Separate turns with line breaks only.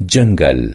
جنگل.